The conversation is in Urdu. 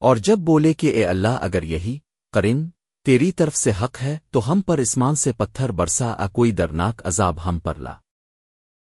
اور جب بولے کہ اے اللہ اگر یہی قرن تیری طرف سے حق ہے تو ہم پر اسمان سے پتھر برسا، آ کوئی درناک عذاب ہم پر لا۔